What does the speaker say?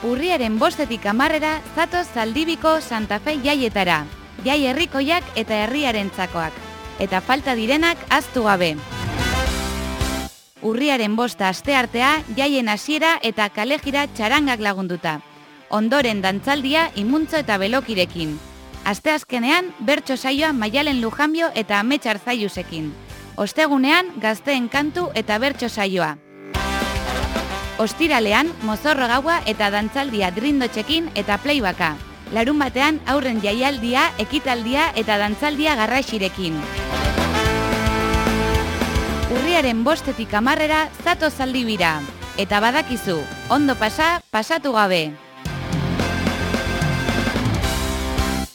Urriaren bostetik amarrera zatoz zaldibiko Santa Fe jaietara. Jai herrikoiak eta herriaren txakoak. Eta falta direnak aztu gabe. Urriaren bosta aste artea, jaien hasiera eta kalejira txarangak lagunduta. Ondoren dantzaldia imuntzo eta belokirekin. Aste azkenean, bertso saioa maialen lujanbio eta ametxar zaiusekin. Ostegunean, gazteen kantu eta bertso saioa. Ostiralean, mozorro gaua eta dantzaldia drindotxekin eta playbacka. Larun batean, aurren jaialdia, ekitaldia eta dantzaldia garraxirekin. Urriaren bostetik amarrera zato zaldi bira. Eta badakizu, ondo pasa, pasatu gabe.